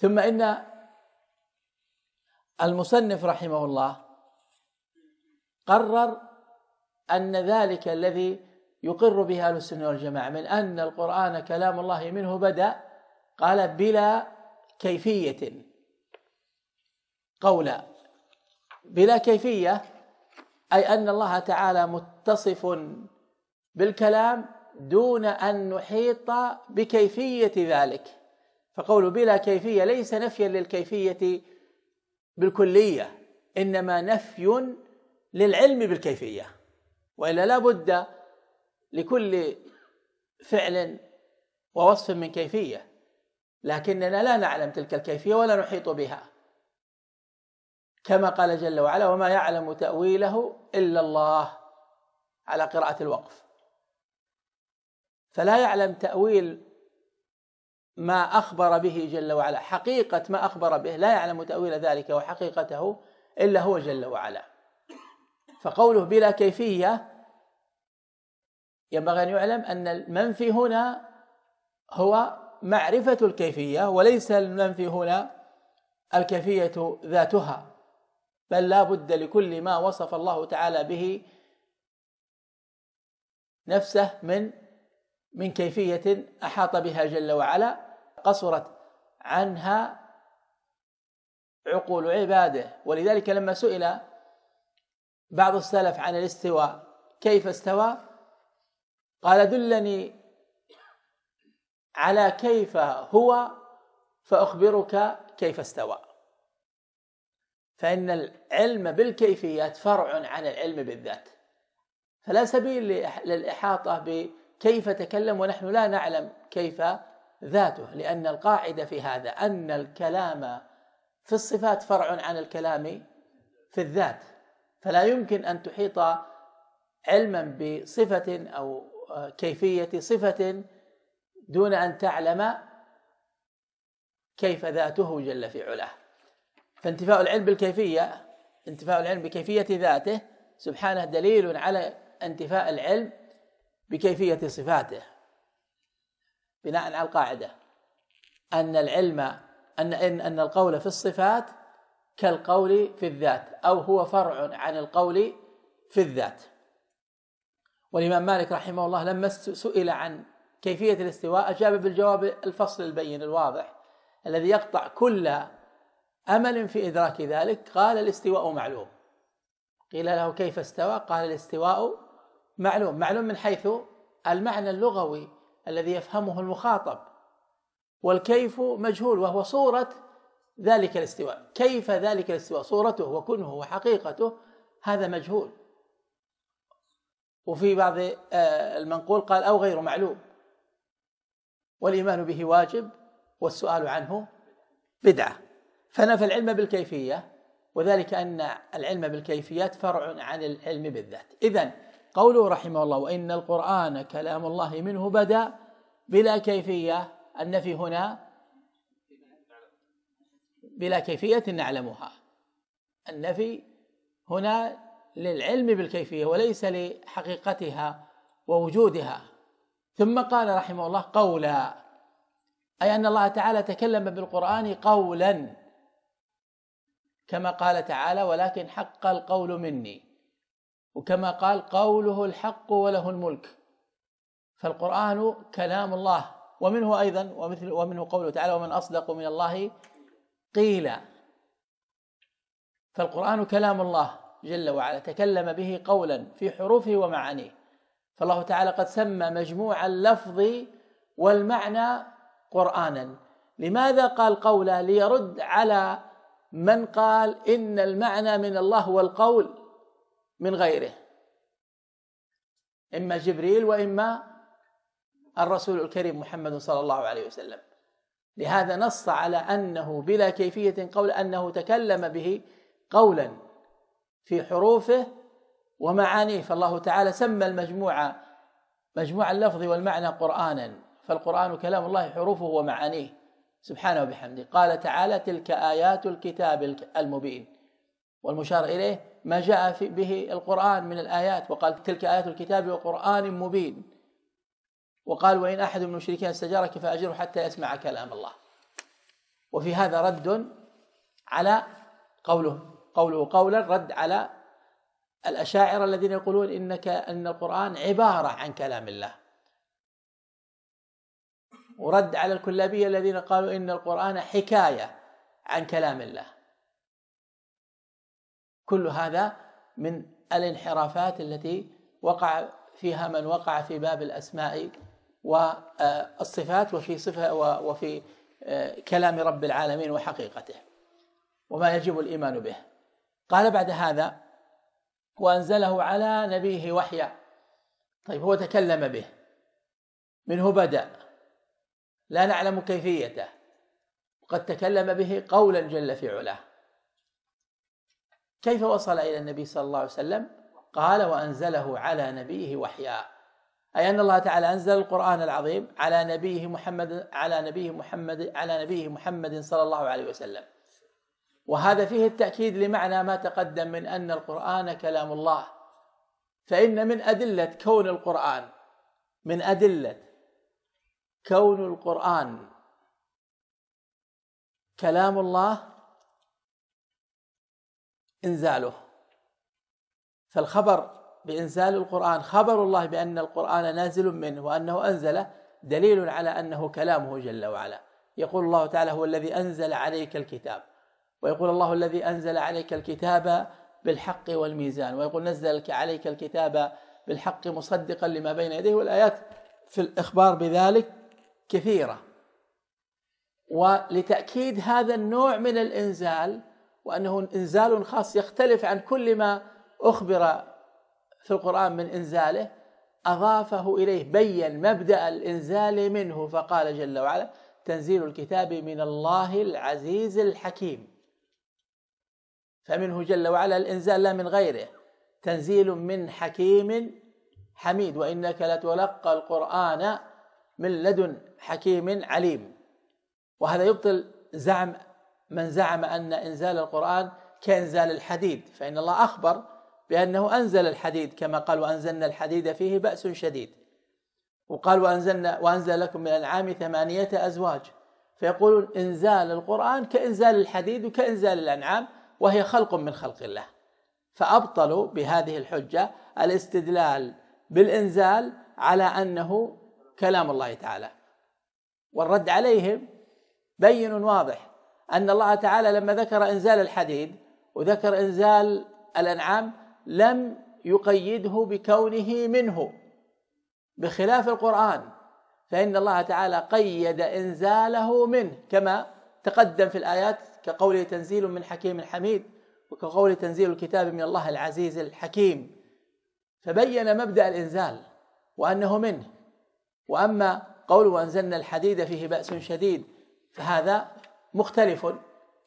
ثم إن المصنف رحمه الله قرر أن ذلك الذي يقر به أهل السنة والجماعة من أن القرآن كلام الله منه بدأ قال بلا كيفية. قولا بلا كيفية أي أن الله تعالى متصف بالكلام دون أن نحيط بكيفية ذلك. فقول بلا كيفية ليس نفيا للكيفية بالكلية إنما نفي للعلم بالكيفية. وإلا لا بد لكل فعل ووصف من كيفية لكننا لا نعلم تلك الكيفية ولا نحيط بها. كما قال جل وعلا وما يعلم تأويله إلا الله على قراءة الوقف. فلا يعلم تأويل ما أخبر به جل وعلا. حقيقة ما أخبر به لا يعلم تأويل ذلك وحقيقته إلا هو جل وعلا. فقوله بلا كيفية ينبغي أن يعلم أن المنفي هنا هو معرفة الكيفية وليس المنفي هنا الكيفية ذاتها. بل لا بد لكل ما وصف الله تعالى به نفسه من من كيفية أحاط بها جل وعلا. قصرت عنها عقول عباده. ولذلك لما سئل بعض السلف عن الاستواء كيف استوى؟ قال دلني على كيف هو فأخبرك كيف استوى. فإن العلم بالكيفيات فرع عن العلم بالذات. فلا سبيل للإحاطة بكيف تكلم ونحن لا نعلم كيف ذاته لأن القاعدة في هذا أن الكلام في الصفات فرع عن الكلام في الذات. فلا يمكن أن تحيط علما بصفة أو كيفية صفة دون أن تعلم كيف ذاته جل في علاه. فانتفاء العلم بالكيفية انتفاء العلم بكيفية ذاته سبحانه دليل على انتفاء العلم بكيفية صفاته. بناء على القاعدة. أن العلم أن إن أن القول في الصفات كالقول في الذات أو هو فرع عن القول في الذات. والإمام مالك رحمه الله لما سئل عن كيفية الاستواء أجاب بالجواب الفصل البين الواضح الذي يقطع كل أمل في إدراك ذلك قال الاستواء معلوم. قيل له كيف استوى؟ قال الاستواء معلوم. معلوم من حيث المعنى اللغوي. الذي يفهمه المخاطب. والكيف مجهول وهو صورة ذلك الاستواء. كيف ذلك الاستواء؟ صورته وكنه وحقيقته هذا مجهول. وفي بعض آه، المنقول قال أو غير معلوم. والإيمان به واجب والسؤال عنه بدعة. فنفى العلم بالكيفية وذلك أن العلم بالكيفيات فرع عن العلم بالذات. إذن قوله رحمه الله وإن القرآن كلام الله منه بدأ بلا كيفية النفي هنا بلا كيفية نعلمها. النفي هنا للعلم بالكيفية وليس لحقيقتها ووجودها. ثم قال رحمه الله قولا أي أن الله تعالى تكلم بالقرآن قولا كما قال تعالى ولكن حق القول مني وكما قال قوله الحق وله الملك. فالقرآن كلام الله ومنه أيضا ومثل ومنه قوله تعالى ومن أصدق من الله قيل فالقرآن كلام الله جل وعلا تكلم به قولا في حروفه ومعانيه. فالله تعالى قد سمى مجموع اللفظ والمعنى قرآنا. لماذا قال قولا ليرد على من قال إن المعنى من الله والقول؟ من غيره. إما جبريل وإما الرسول الكريم محمد صلى الله عليه وسلم. لهذا نص على أنه بلا كيفية قول أنه تكلم به قولا في حروفه ومعانيه. فالله تعالى سمى المجموعة مجموع اللفظ والمعنى قرآنا. فالقرآن كلام الله حروفه ومعانيه. سبحانه وبحمده. قال تعالى تلك آيات الكتاب المبين. والمشار إليه ما جاء به القرآن من الآيات وقال تلك آيات الكتاب وقرآن مبين. وقال وإن أحد من المشركين استجارك فأجره حتى يسمع كلام الله. وفي هذا رد على قوله قوله قولا رد على الأشاعرة الذين يقولون إنك أن القرآن عبارة عن كلام الله. ورد على الكلابية الذين قالوا إن القرآن حكاية عن كلام الله. كل هذا من الانحرافات التي وقع فيها من وقع في باب الأسماء والصفات وفي صفة وفي آه، كلام رب العالمين وحقيقته وما يجب الإيمان به. قال بعد هذا وأنزله على نبيه وحيا. طيب هو تكلم به. منه بدأ. لا نعلم كيفيته. قد تكلم به قولا جل في علاه. كيف وصل إلى النبي صلى الله عليه وسلم؟ قال وأنزله على نبيه وحيا. أي أن الله تعالى أنزل القرآن العظيم على نبيه محمد على نبيه محمد على نبيه محمد صلى الله عليه وسلم. وهذا فيه التأكيد لمعنى ما تقدم من أن القرآن كلام الله. فإن من أدلة كون القرآن من أدلة كون القرآن كلام الله إنزاله فالخبر بإنزال القرآن خبر الله بأن القرآن نازل منه وأنه أنزله دليل على أنه كلامه جل وعلا. يقول الله تعالى هو الذي أنزل عليك الكتاب ويقول الله الذي أنزل عليك الكتاب بالحق والميزان ويقول نزل عليك الكتاب بالحق مصدقا لما بين يديه والآيات في الإخبار بذلك كثيرة. ولتأكيد هذا النوع من الإنزال وأنه إنزال خاص يختلف عن كل ما أخبر في القرآن من إنزاله أضافه إليه بين مبدأ الإنزال منه فقال جل وعلا تنزيل الكتاب من الله العزيز الحكيم فمنه جل وعلا الإنزال لا من غيره تنزيل من حكيم حميد وإنك لتلقى القرآن من لدن حكيم عليم. وهذا يبطل زعم من زعم أن إنزال القرآن كإنزال الحديد فإن الله أخبر بأنه أنزل الحديد كما قال وأنزلنا الحديد فيه بأس شديد وقال وأنزلنا وأنزل لكم من الأنعام ثمانية أزواج فيقولون إنزال القرآن كإنزال الحديد وكإنزال الأنعام وهي خلق من خلق الله فأبطلوا بهذه الحجة الاستدلال بالإنزال على أنه كلام الله تعالى. والرد عليهم بين واضح أن الله تعالى لما ذكر إنزال الحديد وذكر إنزال الأنعام لم يقيده بكونه منه بخلاف القرآن. فإن الله تعالى قيد إنزاله منه كما تقدم في الآيات كقوله تنزيل من حكيم حميد وكقوله تنزيل الكتاب من الله العزيز الحكيم. فبين مبدأ الإنزال وأنه منه. وأما قول وأنزلنا الحديد فيه بأس شديد فهذا مختلف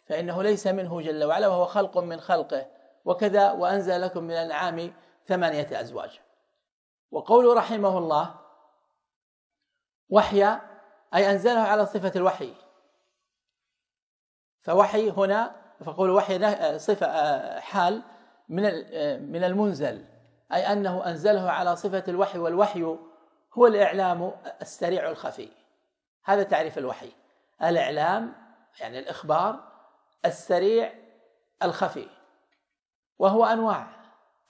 فإنه ليس منه جل وعلا وهو خلق من خلقه. وكذا وأنزل لكم من الأنعام ثمانية أزواج. وقوله رحمه الله وحيا أي أنزله على صفة الوحي. فوحي هنا فقول وحي صفة حال من من المنزل. أي أنه أنزله على صفة الوحي والوحي هو الإعلام السريع الخفي. هذا تعريف الوحي. الإعلام يعني الإخبار السريع الخفي وهو أنواع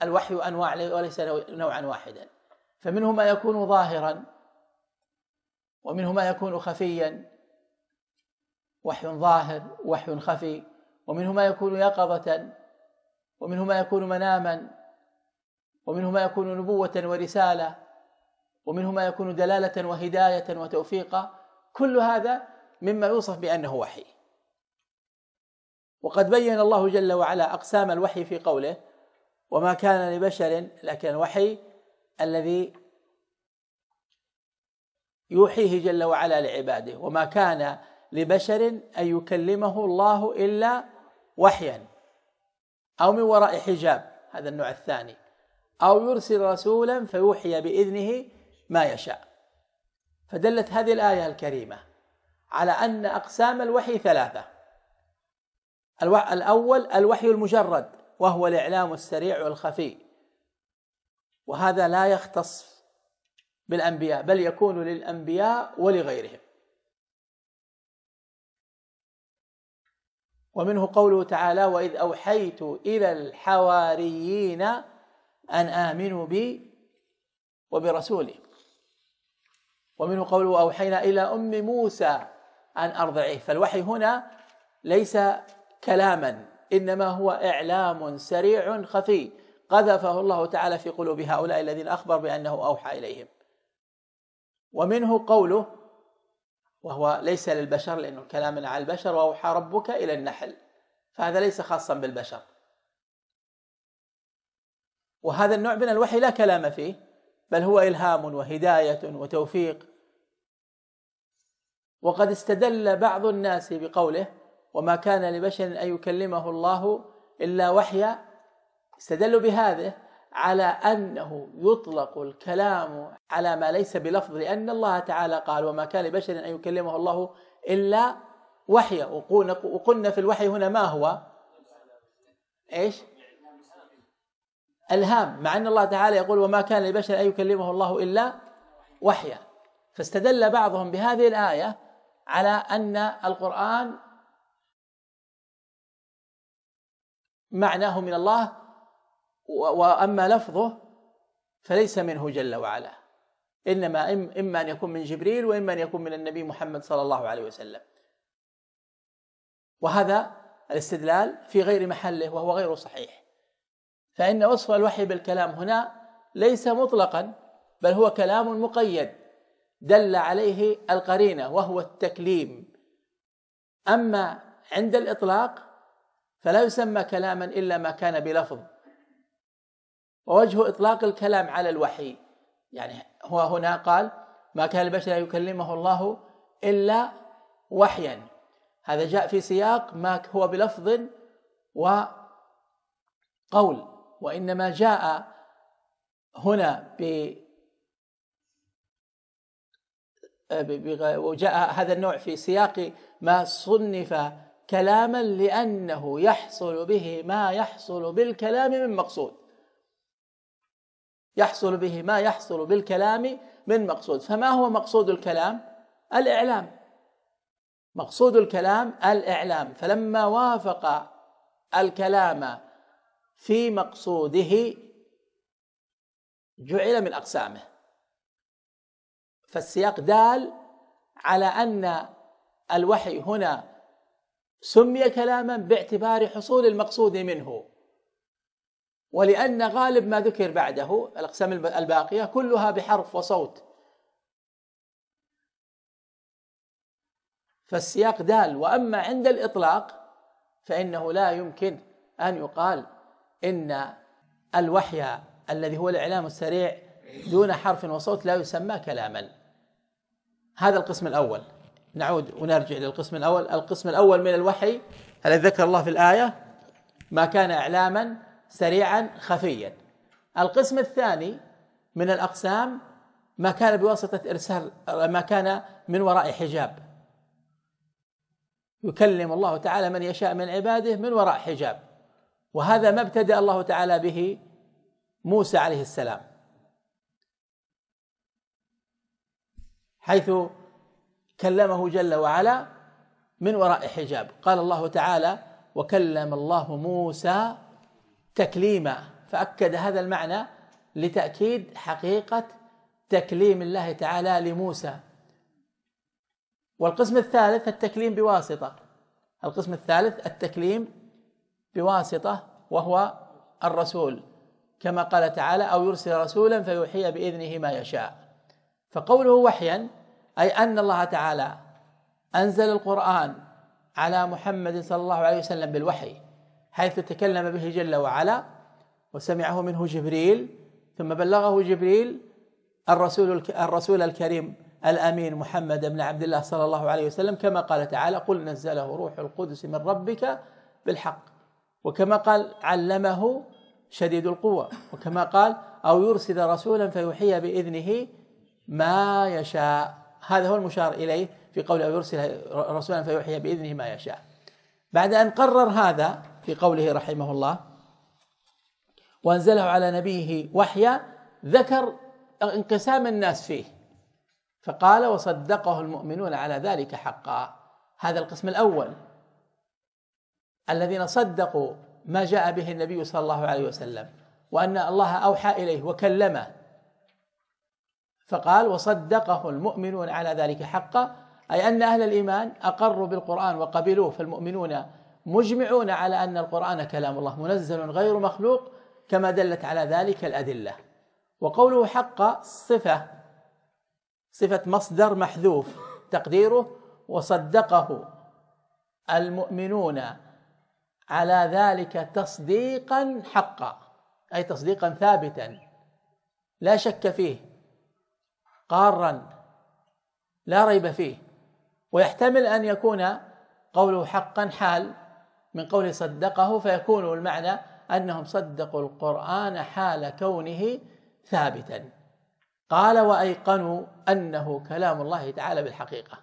الوحي أنواع وليس نوعا واحدا فمنه ما يكون ظاهرا ومنه ما يكون خفيا وحي ظاهر وحي خفي ومنه ما يكون يقظة ومنه ما يكون مناما ومنه ما يكون نبوة ورسالة ومنه ما يكون دلالة وهداية وتوفيقا كل هذا مما يوصف بأنه وحي. وقد بين الله جل وعلا أقسام الوحي في قوله وما كان لبشر لكن الوحي الذي يوحيه جل وعلا لعباده. وما كان لبشر أن يكلمه الله إلا وحيا أو من وراء حجاب هذا النوع الثاني أو يرسل رسولا فيوحي بإذنه ما يشاء. فدلت هذه الآية الكريمة على أن أقسام الوحي ثلاثة. الأول الوحي المجرد وهو الإعلام السريع والخفي. وهذا لا يختص بالأنبياء بل يكون للأنبياء ولغيرهم. ومنه قوله تعالى وإذ أوحيت إلى الحواريين أن آمنوا بي وبرسولي ومنه قوله اوحينا إلى أم موسى أن أرضعيه فالوحي هنا ليس كلاما إنما هو إعلام سريع خفي. قذفه الله تعالى في قلوب هؤلاء الذين أخبر بأنه أوحى إليهم. ومنه قوله وهو ليس للبشر لأنه كلام على البشر وأوحى ربك إلى النحل. فهذا ليس خاصا بالبشر. وهذا النوع من الوحي لا كلام فيه بل هو إلهام وهداية وتوفيق. وقد استدل بعض الناس بقوله وما كان لبشر أن يكلمه الله إلا وحيا استدلوا بهذا على أنه يطلق الكلام على ما ليس بلفظ لأن الله تعالى قال وما كان لبشر أن يكلمه الله إلا وحيا وقلنا في الوحي هنا ما هو؟ إيش؟ الهام. مع أن الله تعالى يقول وما كان لبشر أن يكلمه الله إلا وحيا فاستدل بعضهم بهذه الآية على أن القرآن معناه من الله وأما لفظه فليس منه جل وعلا. إنما إما أن يكون من جبريل وإما أن يكون من النبي محمد صلى الله عليه وسلم. وهذا الاستدلال في غير محله وهو غير صحيح. فإن وصف الوحي بالكلام هنا ليس مطلقا بل هو كلام مقيد. دل عليه القرينة وهو التكليم. أما عند الإطلاق فلا يسمى كلاما إلا ما كان بلفظ. ووجه إطلاق الكلام على الوحي يعني هو هنا قال ما كان البشر يكلمه الله إلا وحيا. هذا جاء في سياق ما هو بلفظ وقول وإنما جاء هنا ب وجاء هذا النوع في سياق ما صنف كلاما لأنه يحصل به ما يحصل بالكلام من مقصود. يحصل به ما يحصل بالكلام من مقصود. فما هو مقصود الكلام؟ الإعلام. مقصود الكلام الإعلام. فلما وافق الكلام في مقصوده جعل من أقسامه. فالسياق دال على أن الوحي هنا سمي كلاما باعتبار حصول المقصود منه. ولأن غالب ما ذكر بعده الأقسام الباقية كلها بحرف وصوت. فالسياق دال. وأما عند الإطلاق فإنه لا يمكن أن يقال إن الوحي الذي هو الإعلام السريع دون حرف وصوت لا يسمى كلاما. هذا القسم الأول. نعود ونرجع للقسم الأول. القسم الأول من الوحي الذي ذكر الله في الآية؟ ما كان إعلاما سريعا خفيا. القسم الثاني من الأقسام ما كان بواسطة إرسال ما كان من وراء حجاب. يكلم الله تعالى من يشاء من عباده من وراء حجاب. وهذا ما ابتدأ الله تعالى به موسى عليه السلام. حيث كلمه جل وعلا من وراء حجاب. قال الله تعالى وكلم الله موسى تكليما. فأكد هذا المعنى لتأكيد حقيقة تكليم الله تعالى لموسى. والقسم الثالث التكليم بواسطة. القسم الثالث التكليم بواسطة وهو الرسول. كما قال تعالى أو يرسل رسولا فيوحي بإذنه ما يشاء. فقوله وحيا أي أن الله تعالى أنزل القرآن على محمد صلى الله عليه وسلم بالوحي حيث تكلم به جل وعلا وسمعه منه جبريل ثم بلغه جبريل الرسول الرسول الكريم الأمين محمد بن عبد الله صلى الله عليه وسلم كما قال تعالى قل نزله روح القدس من ربك بالحق وكما قال علمه شديد القوة وكما قال أو يرسل رسولا فيوحي بإذنه ما يشاء هذا هو المشار إليه في قول أو يرسل رسولا فيوحي بإذنه ما يشاء. بعد أن قرر هذا في قوله رحمه الله وأنزله على نبيه وحيا ذكر انقسام الناس فيه. فقال وصدقه المؤمنون على ذلك حقا. هذا القسم الأول. الذين صدقوا ما جاء به النبي صلى الله عليه وسلم وأن الله أوحى إليه وكلمه. فقال وصدقه المؤمنون على ذلك حقا أي أن أهل الإيمان أقروا بالقرآن وقبلوه فالمؤمنون مجمعون على أن القرآن كلام الله منزل غير مخلوق كما دلت على ذلك الأدلة. وقوله حق صفة صفة مصدر محذوف تقديره وصدقه المؤمنون على ذلك تصديقا حقا أي تصديقا ثابتا لا شك فيه. قارا لا ريب فيه ويحتمل أن يكون قوله حقا حال من قوله صدقه فيكون المعنى أنهم صدقوا القرآن حال كونه ثابتا. قال وأيقنوا أنه كلام الله تعالى بالحقيقة.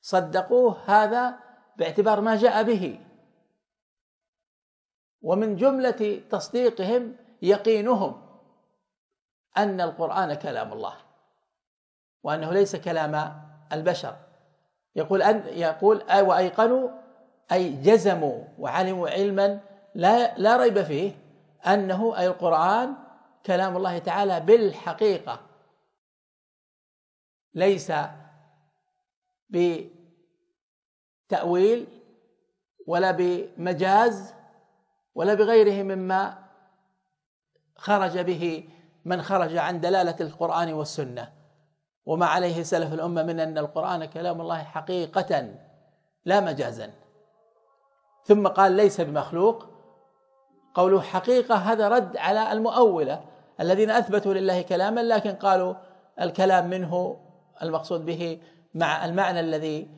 صدقوه هذا باعتبار ما جاء به. ومن جملة تصديقهم يقينهم أن القرآن كلام الله. وأنه ليس كلام البشر. يقول أن يقول وأيقنوا أي جزموا وعلموا علما لا لا ريب فيه أنه أي القرآن كلام الله تعالى بالحقيقة. ليس بتأويل ولا بمجاز ولا بغيره مما خرج به من خرج عن دلالة القرآن والسنة. وما عليه سلف الأمة من أن القرآن كلام الله حقيقة لا مجازا. ثم قال ليس بمخلوق. قوله حقيقة هذا رد على المؤولة الذين أثبتوا لله كلاما لكن قالوا الكلام منه المقصود به مع المعنى الذي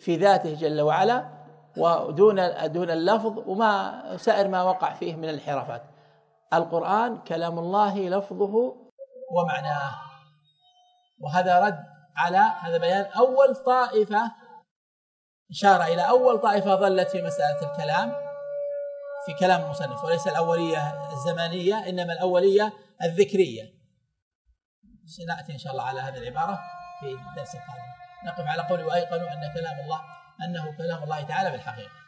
في ذاته جل وعلا ودون دون اللفظ وما سائر ما وقع فيه من الانحرافات. القرآن كلام الله لفظه ومعناه. وهذا رد على هذا بيان أول طائفة إشارة إلى أول طائفة ظلت في مسألة الكلام في كلام المصنف وليس الأولية الزمانية إنما الأولية الذكرية. سنأتي إن شاء الله على هذه العبارة في الدرس القادم. نقف على قول وأيقنوا أن كلام الله أنه كلام الله تعالى بالحقيقة.